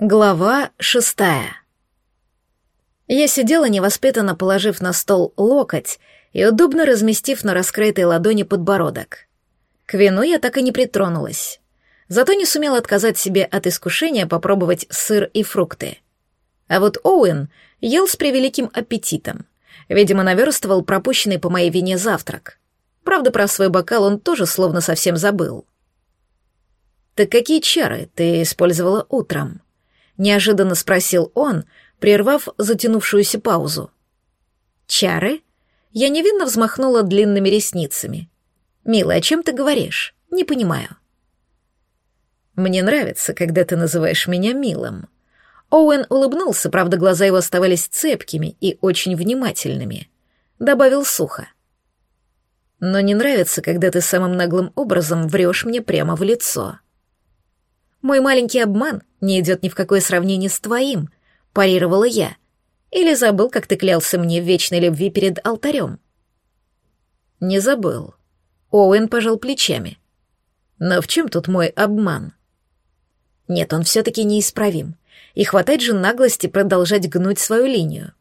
Глава шестая. Я сидела невоспитанно, положив на стол локоть и удобно разместив на раскрытой ладони подбородок. К вину я так и не притронулась. Зато не сумела отказать себе от искушения попробовать сыр и фрукты. А вот Оуэн ел с превеликим аппетитом. Видимо, наверстывал пропущенный по моей вине завтрак. Правда, про свой бокал он тоже словно совсем забыл. «Так какие чары ты использовала утром?» Неожиданно спросил он, прервав затянувшуюся паузу. «Чары?» Я невинно взмахнула длинными ресницами. «Милая, о чем ты говоришь? Не понимаю». «Мне нравится, когда ты называешь меня милым». Оуэн улыбнулся, правда, глаза его оставались цепкими и очень внимательными. Добавил сухо. «Но не нравится, когда ты самым наглым образом врешь мне прямо в лицо». Мой маленький обман не идет ни в какое сравнение с твоим, парировала я. Или забыл, как ты клялся мне в вечной любви перед алтарем? Не забыл. Оуэн пожал плечами. Но в чем тут мой обман? Нет, он все-таки неисправим. И хватает же наглости продолжать гнуть свою линию.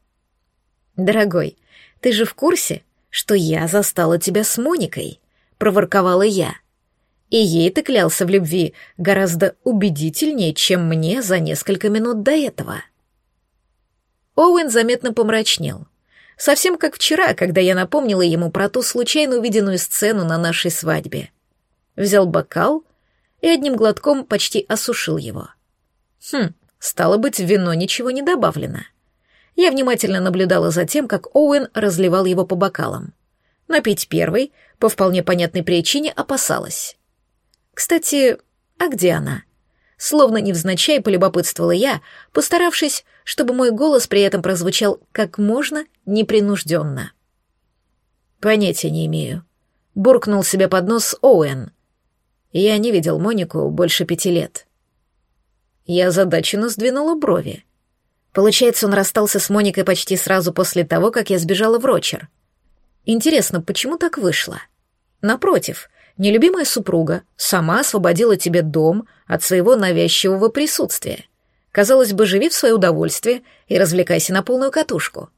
Дорогой, ты же в курсе, что я застала тебя с Моникой? Проворковала я. — и ей ты клялся в любви гораздо убедительнее, чем мне за несколько минут до этого. Оуэн заметно помрачнел. Совсем как вчера, когда я напомнила ему про ту случайно увиденную сцену на нашей свадьбе. Взял бокал и одним глотком почти осушил его. Хм, стало быть, в вино ничего не добавлено. Я внимательно наблюдала за тем, как Оуэн разливал его по бокалам. Напить первый, по вполне понятной причине, опасалась. Кстати, а где она? Словно невзначай полюбопытствовала я, постаравшись, чтобы мой голос при этом прозвучал как можно непринужденно. «Понятия не имею», — буркнул себе под нос Оуэн. Я не видел Монику больше пяти лет. Я задаченно сдвинула брови. Получается, он расстался с Моникой почти сразу после того, как я сбежала в Рочер. Интересно, почему так вышло? Напротив, Нелюбимая супруга сама освободила тебе дом от своего навязчивого присутствия. Казалось бы, живи в свое удовольствие и развлекайся на полную катушку.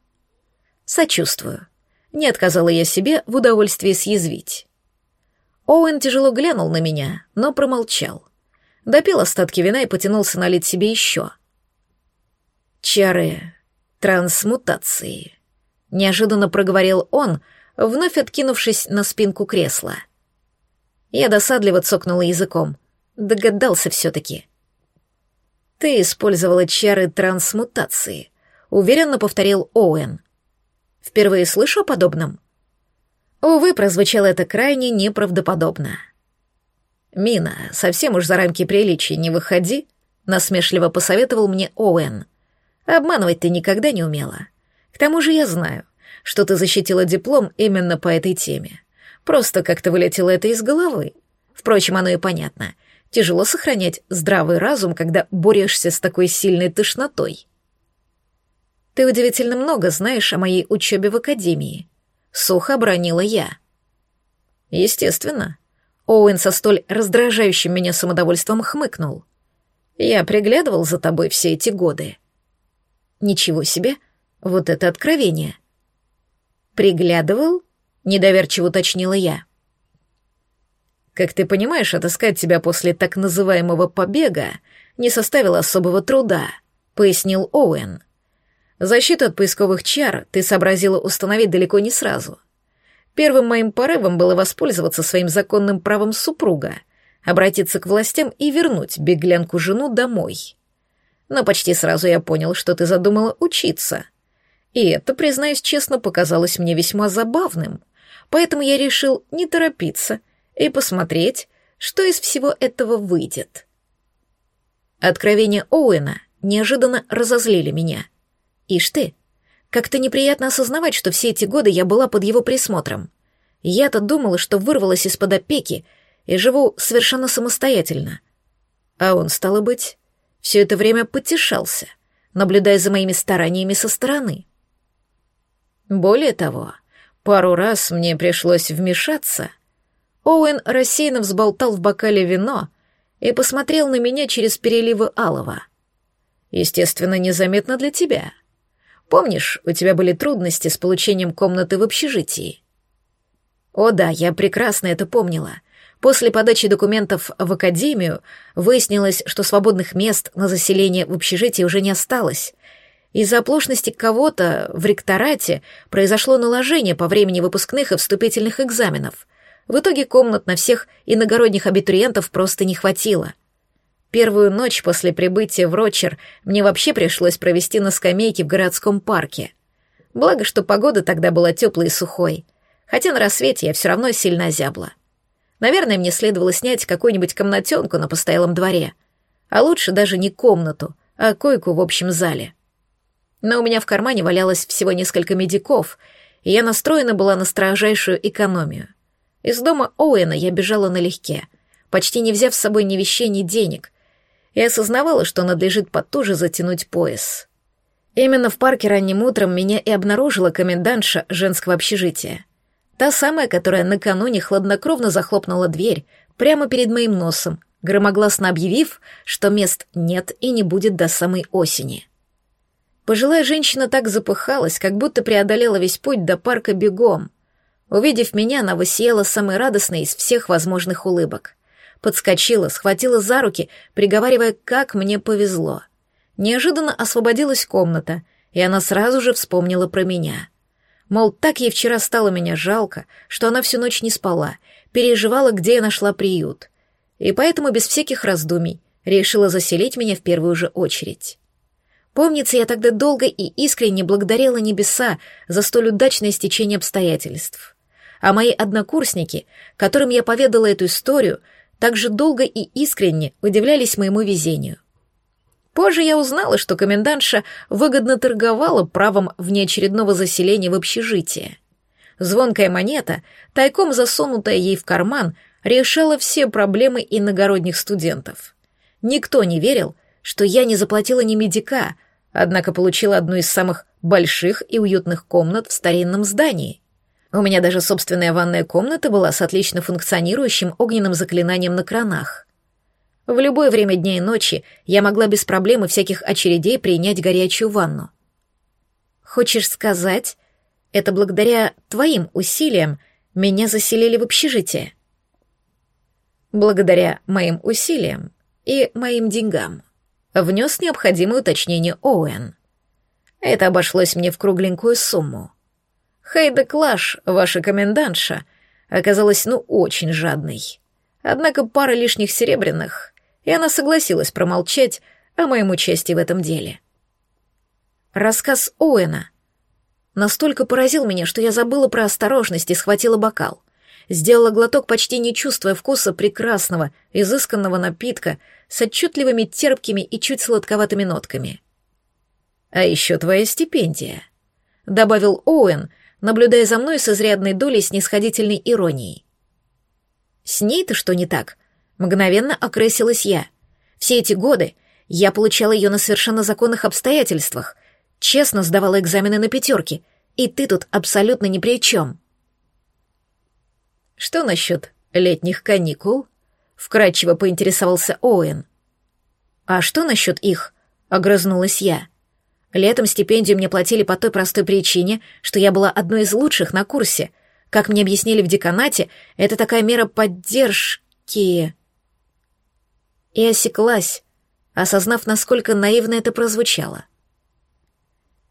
Сочувствую. Не отказала я себе в удовольствии съязвить. Оуэн тяжело глянул на меня, но промолчал. Допил остатки вина и потянулся налить себе еще. Чары трансмутации. Неожиданно проговорил он, вновь откинувшись на спинку кресла — я досадливо цокнула языком. Догадался все-таки. «Ты использовала чары трансмутации», — уверенно повторил Оуэн. «Впервые слышу о подобном?» Увы, прозвучало это крайне неправдоподобно. «Мина, совсем уж за рамки приличия не выходи», — насмешливо посоветовал мне Оуэн. «Обманывать ты никогда не умела. К тому же я знаю, что ты защитила диплом именно по этой теме. Просто как-то вылетело это из головы. Впрочем, оно и понятно. Тяжело сохранять здравый разум, когда борешься с такой сильной тошнотой. Ты удивительно много знаешь о моей учебе в академии. Сухо обронила я. Естественно. Оуэн со столь раздражающим меня самодовольством хмыкнул. Я приглядывал за тобой все эти годы. Ничего себе, вот это откровение. Приглядывал? Недоверчиво уточнила я. Как ты понимаешь, отыскать тебя после так называемого побега не составило особого труда, пояснил Оуэн. Защиту от поисковых чар ты сообразила установить далеко не сразу. Первым моим порывом было воспользоваться своим законным правом супруга, обратиться к властям и вернуть беглянку-жену домой. Но почти сразу я понял, что ты задумала учиться. И это, признаюсь честно, показалось мне весьма забавным поэтому я решил не торопиться и посмотреть, что из всего этого выйдет. Откровения Оуэна неожиданно разозлили меня. Ишь ты, как-то неприятно осознавать, что все эти годы я была под его присмотром. Я-то думала, что вырвалась из-под опеки и живу совершенно самостоятельно. А он, стало быть, все это время потешался, наблюдая за моими стараниями со стороны. Более того, Пару раз мне пришлось вмешаться. Оуэн рассеянно взболтал в бокале вино и посмотрел на меня через переливы алого. Естественно, незаметно для тебя. Помнишь, у тебя были трудности с получением комнаты в общежитии? О да, я прекрасно это помнила. После подачи документов в академию выяснилось, что свободных мест на заселение в общежитии уже не осталось. Из-за оплошности кого-то в ректорате произошло наложение по времени выпускных и вступительных экзаменов. В итоге комнат на всех иногородних абитуриентов просто не хватило. Первую ночь после прибытия в Рочер мне вообще пришлось провести на скамейке в городском парке. Благо, что погода тогда была теплой и сухой, хотя на рассвете я все равно сильно зябла. Наверное, мне следовало снять какую-нибудь комнатенку на постоялом дворе, а лучше даже не комнату, а койку в общем зале. Но у меня в кармане валялось всего несколько медиков, и я настроена была на строжайшую экономию. Из дома Оуэна я бежала налегке, почти не взяв с собой ни вещей, ни денег, и осознавала, что надлежит потуже затянуть пояс. Именно в парке ранним утром меня и обнаружила комендантша женского общежития. Та самая, которая накануне хладнокровно захлопнула дверь прямо перед моим носом, громогласно объявив, что мест нет и не будет до самой осени. Пожилая женщина так запыхалась, как будто преодолела весь путь до парка бегом. Увидев меня, она высела самой радостной из всех возможных улыбок подскочила, схватила за руки, приговаривая, как мне повезло. Неожиданно освободилась комната, и она сразу же вспомнила про меня. Мол, так ей вчера стало меня жалко, что она всю ночь не спала, переживала, где я нашла приют. И поэтому без всяких раздумий решила заселить меня в первую же очередь. Помнится, я тогда долго и искренне благодарила небеса за столь удачное стечение обстоятельств. А мои однокурсники, которым я поведала эту историю, также долго и искренне удивлялись моему везению. Позже я узнала, что комендантша выгодно торговала правом внеочередного заселения в общежитие. Звонкая монета, тайком засунутая ей в карман, решала все проблемы иногородних студентов. Никто не верил, что я не заплатила ни медика, однако получила одну из самых больших и уютных комнат в старинном здании. У меня даже собственная ванная комната была с отлично функционирующим огненным заклинанием на кранах. В любое время дня и ночи я могла без проблем и всяких очередей принять горячую ванну. Хочешь сказать, это благодаря твоим усилиям меня заселили в общежитие? Благодаря моим усилиям и моим деньгам. Внес необходимое уточнение Оуэн. Это обошлось мне в кругленькую сумму. Хейда Клаш, ваша комендантша, оказалась ну очень жадной. Однако пара лишних серебряных, и она согласилась промолчать о моем участии в этом деле. Рассказ Оуэна настолько поразил меня, что я забыла про осторожность и схватила бокал. Сделала глоток, почти не чувствуя вкуса прекрасного, изысканного напитка с отчетливыми терпкими и чуть сладковатыми нотками. «А еще твоя стипендия», — добавил Оуэн, наблюдая за мной с изрядной долей снисходительной иронией. «С ней-то что не так?» Мгновенно окрысилась я. Все эти годы я получала ее на совершенно законных обстоятельствах, честно сдавала экзамены на пятерки, и ты тут абсолютно ни при чем. «Что насчет летних каникул?» — вкратчиво поинтересовался Оуэн. «А что насчет их?» — огрызнулась я. Летом стипендию мне платили по той простой причине, что я была одной из лучших на курсе. Как мне объяснили в деканате, это такая мера поддержки. И осеклась, осознав, насколько наивно это прозвучало.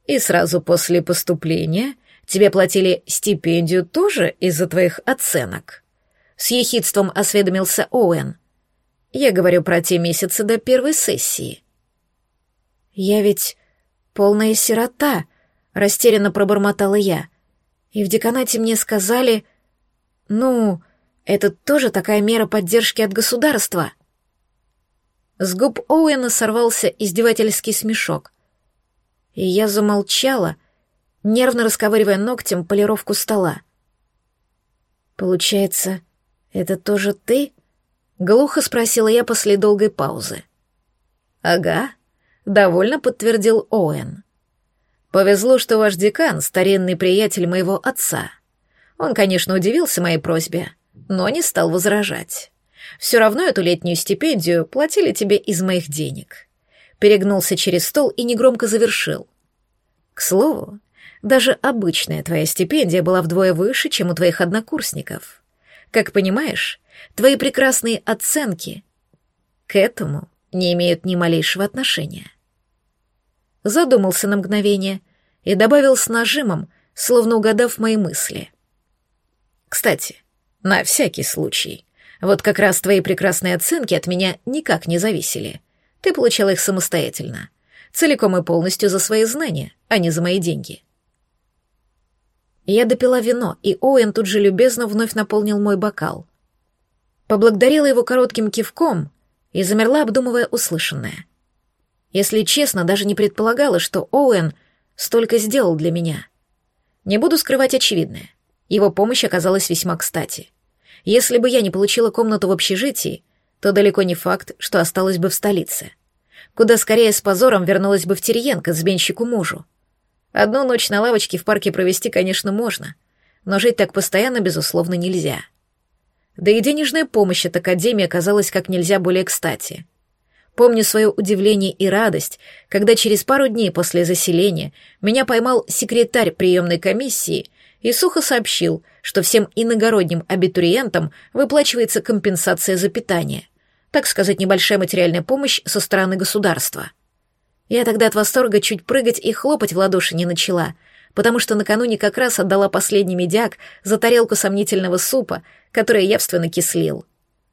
И сразу после поступления тебе платили стипендию тоже из-за твоих оценок? С ехидством осведомился Оуэн. Я говорю про те месяцы до первой сессии. Я ведь полная сирота», — растерянно пробормотала я. «И в деканате мне сказали, ну, это тоже такая мера поддержки от государства». С губ Оуэна сорвался издевательский смешок. И я замолчала, нервно расковыривая ногтем полировку стола. «Получается, это тоже ты?» — глухо спросила я после долгой паузы. «Ага», довольно подтвердил Оуэн. Повезло, что ваш декан — старинный приятель моего отца. Он, конечно, удивился моей просьбе, но не стал возражать. Все равно эту летнюю стипендию платили тебе из моих денег. перегнулся через стол и негромко завершил. К слову, даже обычная твоя стипендия была вдвое выше, чем у твоих однокурсников. Как понимаешь, твои прекрасные оценки к этому не имеют ни малейшего отношения. Задумался на мгновение и добавил с нажимом, словно угадав мои мысли. Кстати, на всякий случай, вот как раз твои прекрасные оценки от меня никак не зависели. Ты получал их самостоятельно, целиком и полностью за свои знания, а не за мои деньги. Я допила вино, и Оуэн тут же любезно вновь наполнил мой бокал. Поблагодарила его коротким кивком и замерла, обдумывая услышанное. Если честно, даже не предполагала, что Оуэн столько сделал для меня. Не буду скрывать очевидное. Его помощь оказалась весьма кстати. Если бы я не получила комнату в общежитии, то далеко не факт, что осталась бы в столице. Куда скорее с позором вернулась бы в Терьенко, сменщику мужу. Одну ночь на лавочке в парке провести, конечно, можно, но жить так постоянно, безусловно, нельзя. Да и денежная помощь от Академии оказалась как нельзя более кстати. Помню свое удивление и радость, когда через пару дней после заселения меня поймал секретарь приемной комиссии и сухо сообщил, что всем иногородним абитуриентам выплачивается компенсация за питание, так сказать, небольшая материальная помощь со стороны государства. Я тогда от восторга чуть прыгать и хлопать в ладоши не начала, потому что накануне как раз отдала последний медяк за тарелку сомнительного супа, который явственно кислил.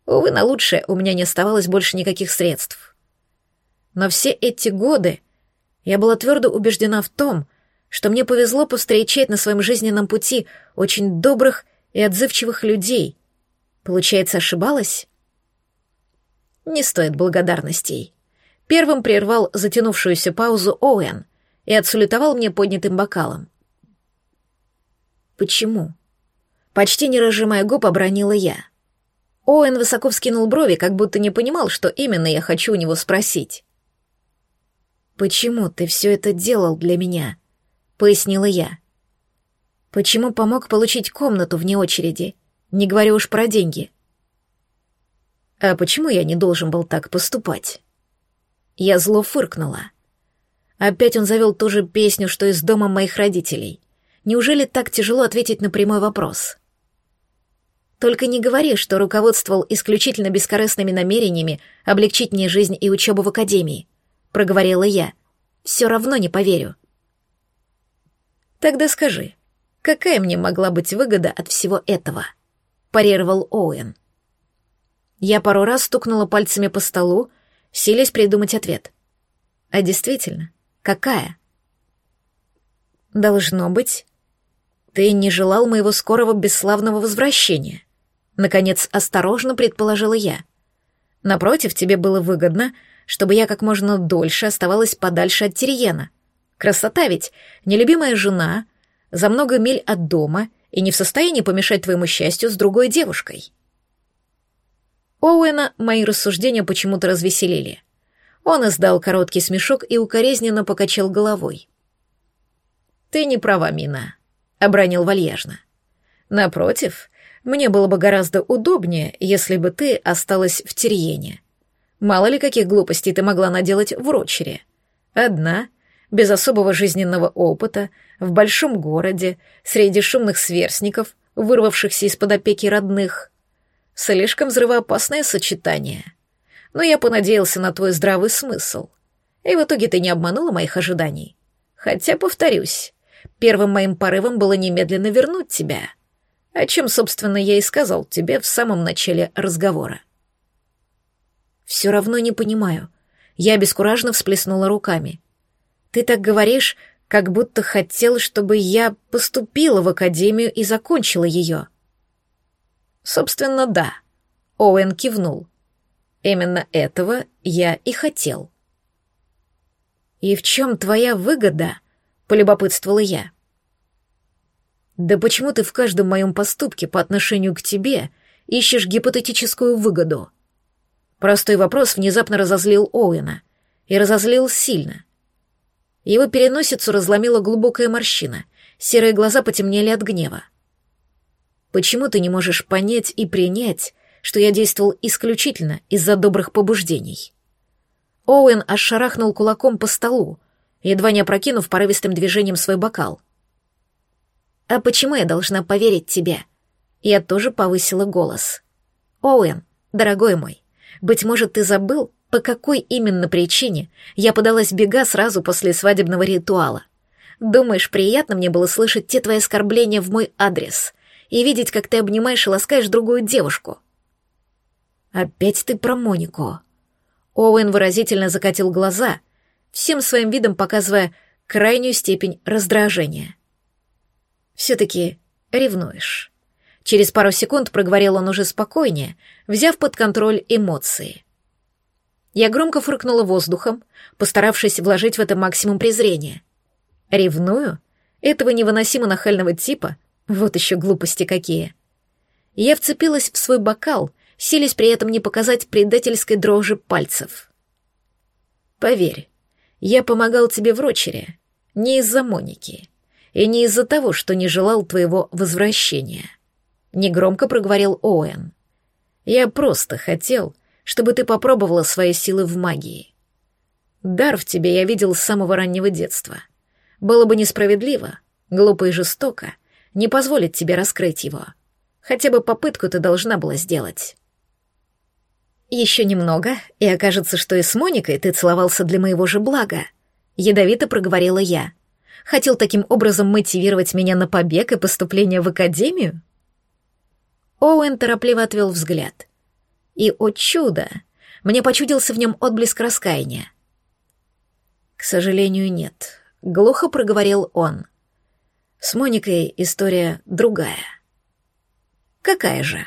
Увы, на лучшее у меня не оставалось больше никаких средств. Но все эти годы я была твердо убеждена в том, что мне повезло повстречать на своем жизненном пути очень добрых и отзывчивых людей. Получается, ошибалась? Не стоит благодарностей. Первым прервал затянувшуюся паузу Оуэн и отсулетовал мне поднятым бокалом. «Почему?» Почти не разжимая губ, обронила я. Оуэн высоко вскинул брови, как будто не понимал, что именно я хочу у него спросить. «Почему ты все это делал для меня?» — пояснила я. «Почему помог получить комнату вне очереди, не говоря уж про деньги?» «А почему я не должен был так поступать?» Я зло фыркнула. Опять он завел ту же песню, что из дома моих родителей. Неужели так тяжело ответить на прямой вопрос? Только не говори, что руководствовал исключительно бескорыстными намерениями облегчить мне жизнь и учебу в академии, проговорила я. Все равно не поверю. Тогда скажи, какая мне могла быть выгода от всего этого? парировал Оуэн. Я пару раз стукнула пальцами по столу, силясь придумать ответ. А действительно, какая? Должно быть, ты не желал моего скорого бесславного возвращения. Наконец, осторожно предположила я. Напротив, тебе было выгодно, чтобы я как можно дольше оставалась подальше от Тириена. Красота ведь, нелюбимая жена, за много миль от дома и не в состоянии помешать твоему счастью с другой девушкой. Оуэна мои рассуждения почему-то развеселили. Он издал короткий смешок и укоризненно покачал головой. «Ты не права, Мина», — обронил вальяжно. «Напротив, мне было бы гораздо удобнее, если бы ты осталась в Терьене. Мало ли каких глупостей ты могла наделать в Рочере. Одна, без особого жизненного опыта, в большом городе, среди шумных сверстников, вырвавшихся из-под опеки родных — Слишком взрывоопасное сочетание. Но я понадеялся на твой здравый смысл. И в итоге ты не обманула моих ожиданий. Хотя, повторюсь, первым моим порывом было немедленно вернуть тебя. О чем, собственно, я и сказал тебе в самом начале разговора. Все равно не понимаю. Я бескуражно всплеснула руками. Ты так говоришь, как будто хотел, чтобы я поступила в академию и закончила ее. Собственно, да. Оуэн кивнул. Именно этого я и хотел. И в чем твоя выгода? Полюбопытствовала я. Да почему ты в каждом моем поступке по отношению к тебе ищешь гипотетическую выгоду? Простой вопрос внезапно разозлил Оуэна. И разозлил сильно. Его переносицу разломила глубокая морщина, серые глаза потемнели от гнева. Почему ты не можешь понять и принять, что я действовал исключительно из-за добрых побуждений? Оуэн ошарахнул кулаком по столу, едва не опрокинув порывистым движением свой бокал. «А почему я должна поверить тебе?» Я тоже повысила голос. «Оуэн, дорогой мой, быть может, ты забыл, по какой именно причине я подалась бега сразу после свадебного ритуала? Думаешь, приятно мне было слышать те твои оскорбления в мой адрес и видеть, как ты обнимаешь и ласкаешь другую девушку?» «Опять ты про Монику». Оуэн выразительно закатил глаза, всем своим видом показывая крайнюю степень раздражения. «Все-таки ревнуешь». Через пару секунд проговорил он уже спокойнее, взяв под контроль эмоции. Я громко фыркнула воздухом, постаравшись вложить в это максимум презрения. Ревную? Этого невыносимо нахального типа? Вот еще глупости какие. Я вцепилась в свой бокал, силясь при этом не показать предательской дрожи пальцев. Поверь, я помогал тебе в Рочере не из-за Моники и не из-за того, что не желал твоего возвращения негромко проговорил Оуэн. Я просто хотел, чтобы ты попробовала свои силы в магии. Дар в тебе я видел с самого раннего детства. Было бы несправедливо, глупо и жестоко не позволить тебе раскрыть его. Хотя бы попытку ты должна была сделать. Еще немного, и окажется, что и с Моникой ты целовался для моего же блага. Ядовито проговорила я. Хотел таким образом мотивировать меня на побег и поступление в академию? Оуэн торопливо отвел взгляд. И, о чудо, мне почудился в нем отблеск раскаяния. «К сожалению, нет», — глухо проговорил он. «С Моникой история другая». «Какая же?»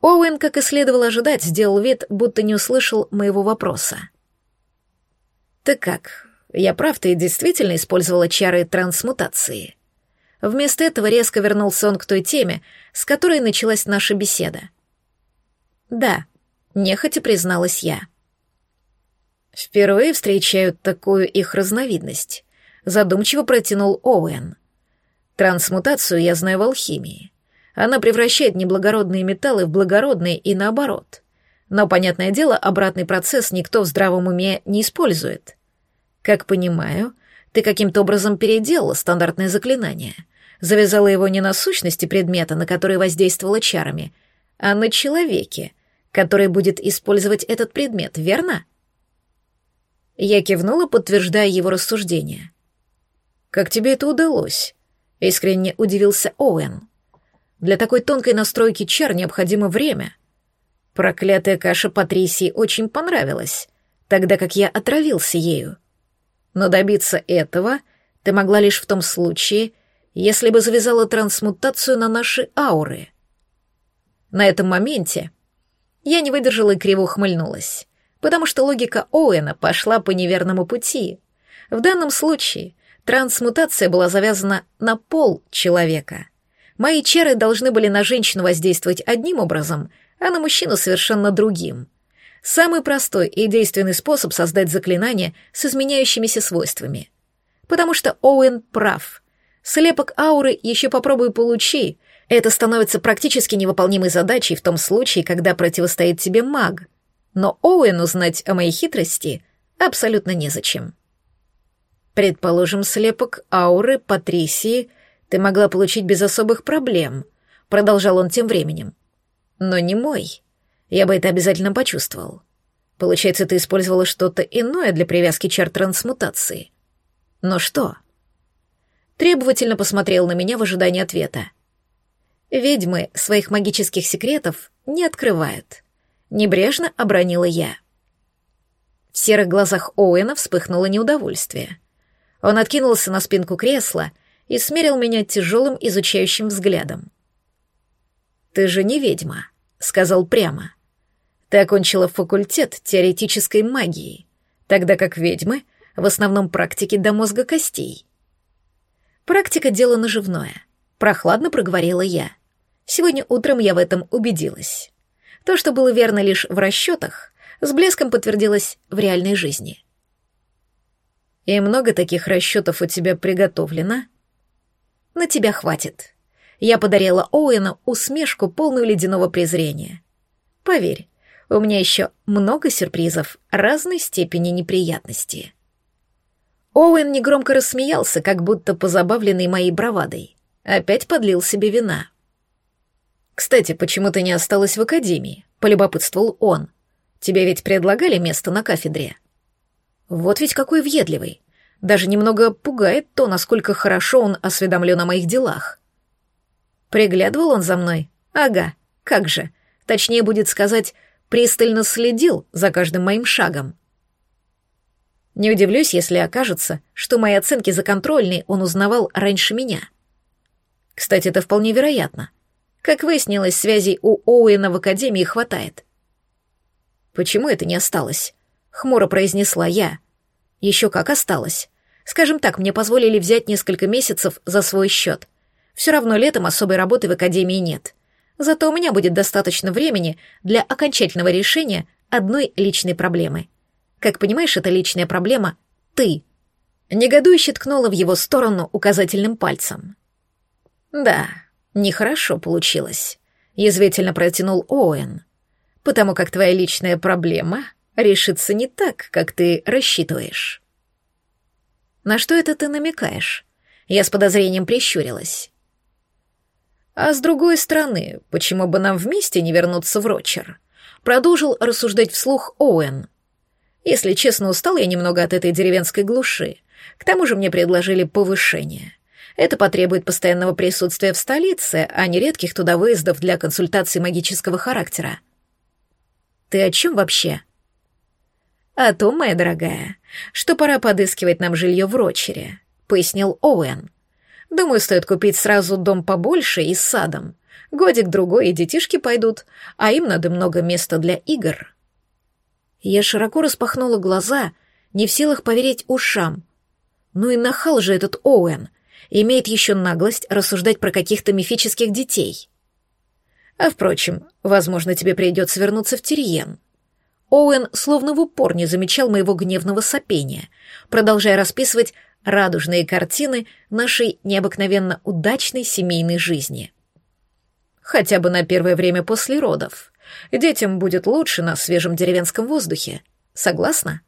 Оуэн, как и следовало ожидать, сделал вид, будто не услышал моего вопроса. «Ты как? Я прав, ты действительно использовала чары трансмутации?» Вместо этого резко вернулся он к той теме, с которой началась наша беседа. «Да», — нехотя призналась я. «Впервые встречают такую их разновидность», — задумчиво протянул Оуэн. «Трансмутацию я знаю в алхимии. Она превращает неблагородные металлы в благородные и наоборот. Но, понятное дело, обратный процесс никто в здравом уме не использует. Как понимаю, ты каким-то образом переделала стандартное заклинание завязала его не на сущности предмета, на который воздействовала чарами, а на человеке, который будет использовать этот предмет, верно? Я кивнула, подтверждая его рассуждение. «Как тебе это удалось?» — искренне удивился Оуэн. «Для такой тонкой настройки чар необходимо время. Проклятая каша Патрисии очень понравилась, тогда как я отравился ею. Но добиться этого ты могла лишь в том случае, если бы завязала трансмутацию на наши ауры. На этом моменте я не выдержала и криво ухмыльнулась, потому что логика Оуэна пошла по неверному пути. В данном случае трансмутация была завязана на пол человека. Мои чары должны были на женщину воздействовать одним образом, а на мужчину совершенно другим. Самый простой и действенный способ создать заклинание с изменяющимися свойствами. Потому что Оуэн прав — Слепок ауры еще попробуй получи. Это становится практически невыполнимой задачей в том случае, когда противостоит тебе маг. Но Оуэну знать о моей хитрости абсолютно незачем. Предположим, слепок ауры Патрисии ты могла получить без особых проблем, продолжал он тем временем. Но не мой. Я бы это обязательно почувствовал. Получается, ты использовала что-то иное для привязки чар трансмутации. Но что? — требовательно посмотрел на меня в ожидании ответа. «Ведьмы своих магических секретов не открывают», — небрежно обронила я. В серых глазах Оуэна вспыхнуло неудовольствие. Он откинулся на спинку кресла и смерил меня тяжелым изучающим взглядом. «Ты же не ведьма», — сказал прямо. «Ты окончила факультет теоретической магии, тогда как ведьмы в основном практики до мозга костей. Практика — дело наживное. Прохладно проговорила я. Сегодня утром я в этом убедилась. То, что было верно лишь в расчетах, с блеском подтвердилось в реальной жизни. «И много таких расчетов у тебя приготовлено?» «На тебя хватит». Я подарила Оуэну усмешку, полную ледяного презрения. «Поверь, У меня еще много сюрпризов разной степени неприятности. Оуэн негромко рассмеялся, как будто позабавленный моей бравадой. Опять подлил себе вина. «Кстати, почему ты не осталась в академии?» — полюбопытствовал он. «Тебе ведь предлагали место на кафедре?» «Вот ведь какой въедливый. Даже немного пугает то, насколько хорошо он осведомлен о моих делах». Приглядывал он за мной? Ага, как же. Точнее будет сказать, пристально следил за каждым моим шагом. Не удивлюсь, если окажется, что мои оценки за контрольный он узнавал раньше меня. Кстати, это вполне вероятно. Как выяснилось, связей у Оуэна в Академии хватает. «Почему это не осталось?» — хмуро произнесла я. «Еще как осталось. Скажем так, мне позволили взять несколько месяцев за свой счет. Все равно летом особой работы в Академии нет. Зато у меня будет достаточно времени для окончательного решения одной личной проблемы. Как понимаешь, эта личная проблема — ты. Негодующе ткнула в его сторону указательным пальцем. Да, нехорошо получилось. Язвительно протянул Оуэн. Потому как твоя личная проблема решится не так, как ты рассчитываешь. На что это ты намекаешь? Я с подозрением прищурилась. А с другой стороны, почему бы нам вместе не вернуться в Рочер? Продолжил рассуждать вслух Оуэн. Если честно, устал я немного от этой деревенской глуши. К тому же мне предложили повышение. Это потребует постоянного присутствия в столице, а не редких туда выездов для консультаций магического характера. Ты о чем вообще? О том, моя дорогая, что пора подыскивать нам жилье в Рочере, пояснил Оуэн. Думаю, стоит купить сразу дом побольше и с садом. Годик-другой и детишки пойдут, а им надо много места для игр». Я широко распахнула глаза, не в силах поверить ушам. Ну и нахал же этот Оуэн, имеет еще наглость рассуждать про каких-то мифических детей. А впрочем, возможно, тебе придется вернуться в Тириен. Оуэн словно в упор не замечал моего гневного сопения, продолжая расписывать радужные картины нашей необыкновенно удачной семейной жизни. Хотя бы на первое время после родов. Детям будет лучше на свежем деревенском воздухе. Согласна?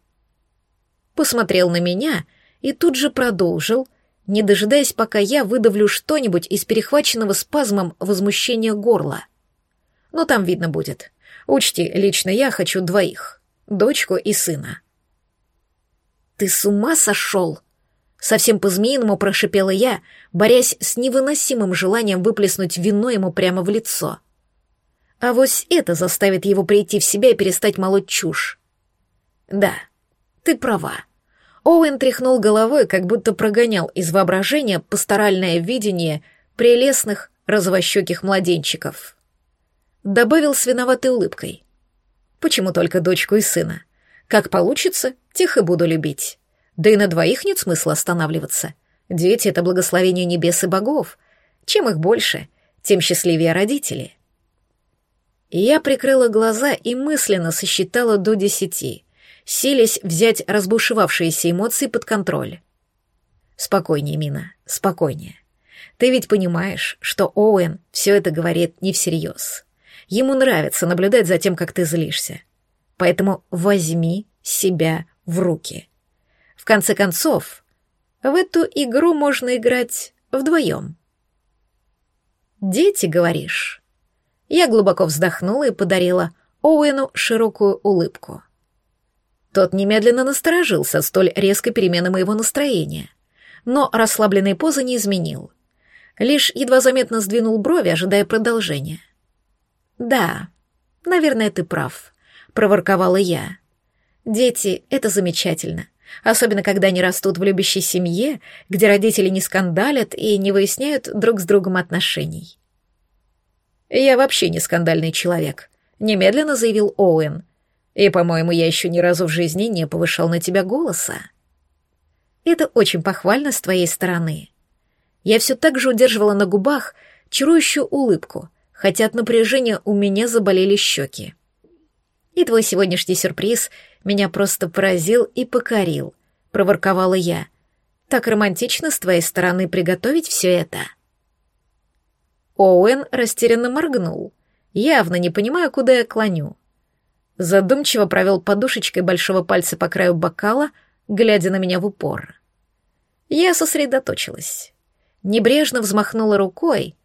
Посмотрел на меня и тут же продолжил, не дожидаясь, пока я выдавлю что-нибудь из перехваченного спазмом возмущения горла. Но там видно будет. Учти, лично я хочу двоих — дочку и сына. «Ты с ума сошел?» Совсем по-змеиному прошипела я, борясь с невыносимым желанием выплеснуть вино ему прямо в лицо. А вот это заставит его прийти в себя и перестать молоть чушь. Да, ты права. Оуэн тряхнул головой, как будто прогонял из воображения пасторальное видение прелестных розовощеких младенчиков. Добавил с виноватой улыбкой. Почему только дочку и сына? Как получится, тех и буду любить. Да и на двоих нет смысла останавливаться. Дети — это благословение небес и богов. Чем их больше, тем счастливее родители. Я прикрыла глаза и мысленно сосчитала до десяти, силясь взять разбушевавшиеся эмоции под контроль. Спокойнее, Мина, спокойнее. Ты ведь понимаешь, что Оуэн все это говорит не всерьез. Ему нравится наблюдать за тем, как ты злишься. Поэтому возьми себя в руки. В конце концов, в эту игру можно играть вдвоем. «Дети, говоришь?» Я глубоко вздохнула и подарила Оуэну широкую улыбку. Тот немедленно насторожился столь резкой перемены моего настроения, но расслабленной позы не изменил. Лишь едва заметно сдвинул брови, ожидая продолжения. «Да, наверное, ты прав», — проворковала я. «Дети — это замечательно особенно когда они растут в любящей семье, где родители не скандалят и не выясняют друг с другом отношений. «Я вообще не скандальный человек», — немедленно заявил Оуэн. «И, по-моему, я еще ни разу в жизни не повышал на тебя голоса». «Это очень похвально с твоей стороны». Я все так же удерживала на губах чарующую улыбку, хотя от напряжения у меня заболели щеки. И твой сегодняшний сюрприз меня просто поразил и покорил», — проворковала я. «Так романтично с твоей стороны приготовить все это». Оуэн растерянно моргнул, явно не понимая, куда я клоню. Задумчиво провел подушечкой большого пальца по краю бокала, глядя на меня в упор. Я сосредоточилась. Небрежно взмахнула рукой,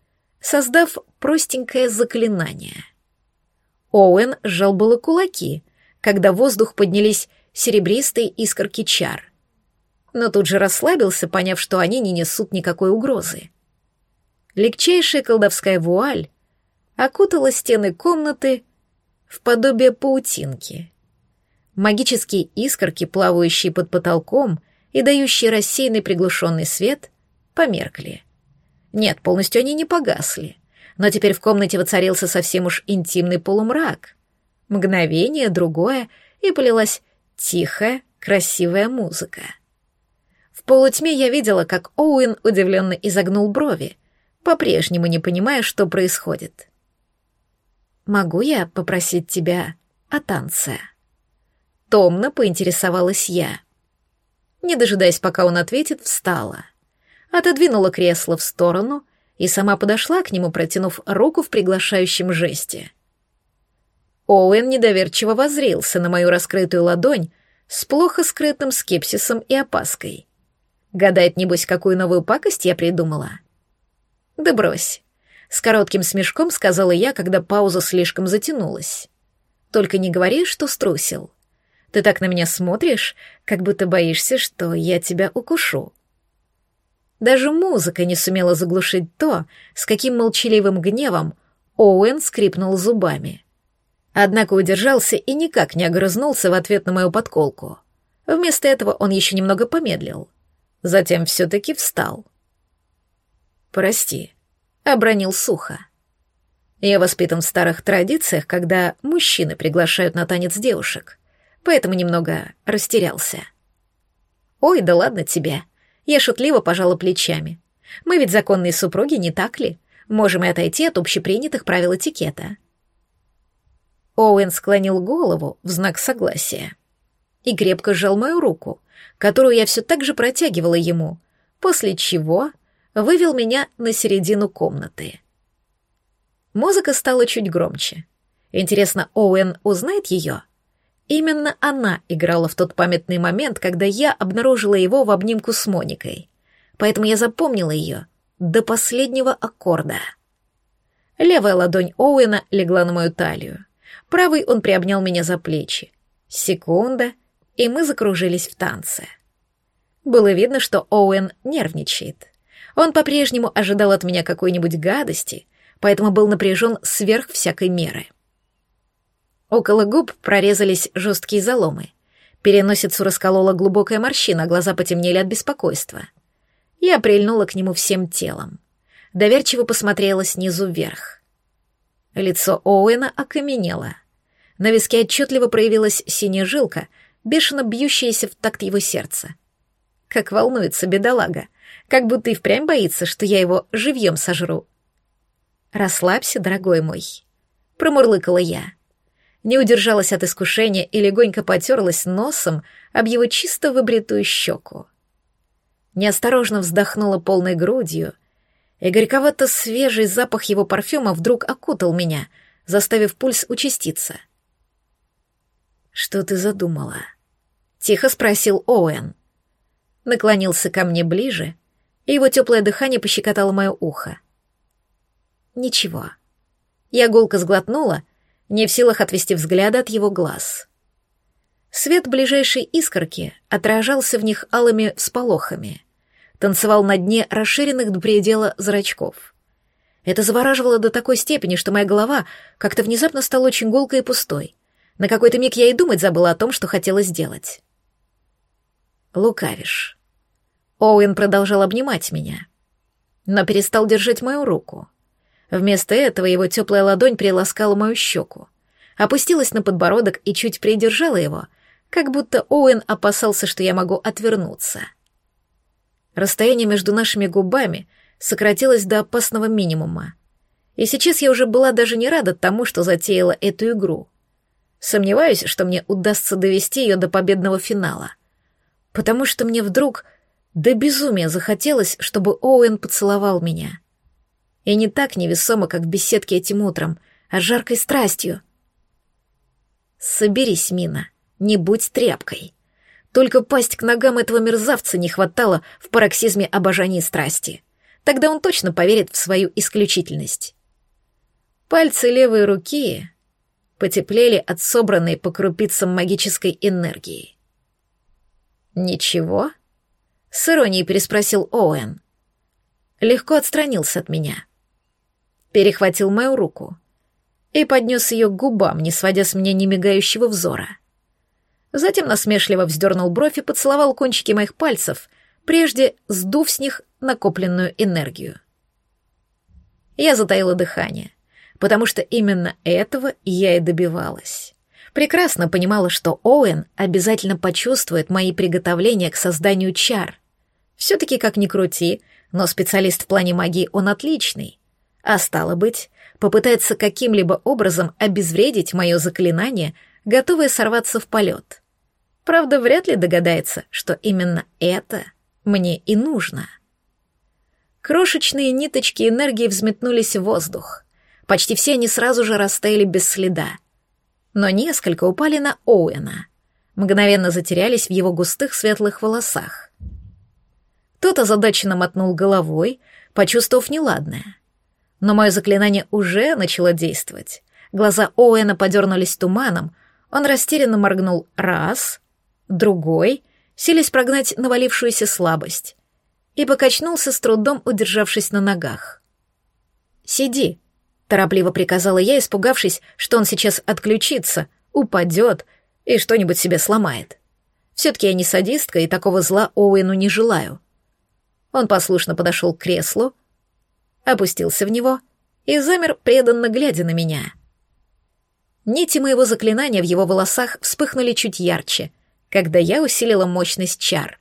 создав простенькое заклинание. Оуэн сжал было кулаки, когда в воздух поднялись серебристые искорки чар. Но тут же расслабился, поняв, что они не несут никакой угрозы. Легчайшая колдовская вуаль окутала стены комнаты в подобие паутинки. Магические искорки, плавающие под потолком и дающие рассеянный приглушенный свет, померкли. Нет, полностью они не погасли, но теперь в комнате воцарился совсем уж интимный полумрак. Мгновение, другое, и полилась тихая, красивая музыка. В полутьме я видела, как Оуэн удивленно изогнул брови, по-прежнему не понимая, что происходит. «Могу я попросить тебя о танце?» Томно поинтересовалась я. Не дожидаясь, пока он ответит, встала. Отодвинула кресло в сторону и сама подошла к нему, протянув руку в приглашающем жесте. Оуэн недоверчиво возрился на мою раскрытую ладонь с плохо скрытым скепсисом и опаской. Гадает, небось, какую новую пакость я придумала? Да брось. С коротким смешком сказала я, когда пауза слишком затянулась. Только не говори, что струсил. Ты так на меня смотришь, как будто боишься, что я тебя укушу. Даже музыка не сумела заглушить то, с каким молчаливым гневом Оуэн скрипнул зубами. Однако удержался и никак не огрызнулся в ответ на мою подколку. Вместо этого он еще немного помедлил. Затем все-таки встал. «Прости», обронил сухо. Я воспитан в старых традициях, когда мужчины приглашают на танец девушек, поэтому немного растерялся. «Ой, да ладно тебе!» Я шутливо пожала плечами. «Мы ведь законные супруги, не так ли? Можем и отойти от общепринятых правил этикета». Оуэн склонил голову в знак согласия и крепко сжал мою руку, которую я все так же протягивала ему, после чего вывел меня на середину комнаты. Музыка стала чуть громче. Интересно, Оуэн узнает ее? Именно она играла в тот памятный момент, когда я обнаружила его в обнимку с Моникой. Поэтому я запомнила ее до последнего аккорда. Левая ладонь Оуэна легла на мою талию. Правый он приобнял меня за плечи. Секунда, и мы закружились в танце. Было видно, что Оуэн нервничает. Он по-прежнему ожидал от меня какой-нибудь гадости, поэтому был напряжен сверх всякой меры. Около губ прорезались жесткие заломы. Переносицу расколола глубокая морщина, глаза потемнели от беспокойства. Я прильнула к нему всем телом. Доверчиво посмотрела снизу вверх. Лицо Оуэна окаменело. На виске отчетливо проявилась синяя жилка, бешено бьющаяся в такт его сердца. Как волнуется бедолага, как будто и впрямь боится, что я его живьем сожру. «Расслабься, дорогой мой», — промурлыкала я. Не удержалась от искушения и легонько потерлась носом об его чисто выбритую щеку. Неосторожно вздохнула полной грудью, и горьковато-свежий запах его парфюма вдруг окутал меня, заставив пульс участиться. «Что ты задумала?» — тихо спросил Оуэн. Наклонился ко мне ближе, и его теплое дыхание пощекотало мое ухо. Ничего. Я гулко сглотнула, не в силах отвести взгляда от его глаз. Свет ближайшей искорки отражался в них алыми всполохами, танцевал на дне расширенных до предела зрачков. Это завораживало до такой степени, что моя голова как-то внезапно стала очень гулкой и пустой. На какой-то миг я и думать забыла о том, что хотела сделать. Лукавишь. Оуэн продолжал обнимать меня, но перестал держать мою руку. Вместо этого его теплая ладонь приласкала мою щеку, опустилась на подбородок и чуть придержала его, как будто Оуэн опасался, что я могу отвернуться. Расстояние между нашими губами сократилось до опасного минимума. И сейчас я уже была даже не рада тому, что затеяла эту игру. Сомневаюсь, что мне удастся довести ее до победного финала. Потому что мне вдруг до безумия захотелось, чтобы Оуэн поцеловал меня. И не так невесомо, как в беседке этим утром, а жаркой страстью. Соберись, Мина, не будь тряпкой. Только пасть к ногам этого мерзавца не хватало в пароксизме обожания и страсти. Тогда он точно поверит в свою исключительность. Пальцы левой руки потеплели от собранной по крупицам магической энергии. «Ничего?» — с иронией переспросил Оуэн. Легко отстранился от меня. Перехватил мою руку и поднес ее к губам, не сводя с меня немигающего взора. Затем насмешливо вздернул бровь и поцеловал кончики моих пальцев, прежде сдув с них накопленную энергию. Я затаила дыхание потому что именно этого я и добивалась. Прекрасно понимала, что Оуэн обязательно почувствует мои приготовления к созданию чар. Все-таки, как ни крути, но специалист в плане магии он отличный. А стало быть, попытается каким-либо образом обезвредить мое заклинание, готовое сорваться в полет. Правда, вряд ли догадается, что именно это мне и нужно. Крошечные ниточки энергии взметнулись в воздух. Почти все они сразу же растаяли без следа. Но несколько упали на Оуэна. Мгновенно затерялись в его густых светлых волосах. Тот озадаченно мотнул головой, почувствовав неладное. Но мое заклинание уже начало действовать. Глаза Оуэна подернулись туманом, он растерянно моргнул раз, другой, силясь прогнать навалившуюся слабость, и покачнулся с трудом, удержавшись на ногах. «Сиди», Торопливо приказала я, испугавшись, что он сейчас отключится, упадет и что-нибудь себе сломает. Все-таки я не садистка и такого зла Оуэну не желаю. Он послушно подошел к креслу, опустился в него и замер, преданно глядя на меня. Нити моего заклинания в его волосах вспыхнули чуть ярче, когда я усилила мощность чар.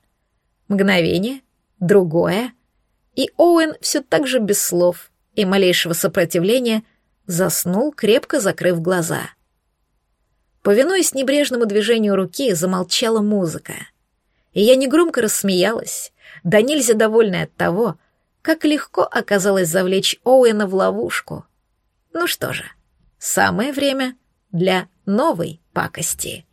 Мгновение, другое, и Оуэн все так же без слов — и малейшего сопротивления заснул, крепко закрыв глаза. Повинуясь небрежному движению руки, замолчала музыка. И я негромко рассмеялась, да нельзя довольная от того, как легко оказалось завлечь Оуэна в ловушку. Ну что же, самое время для новой пакости.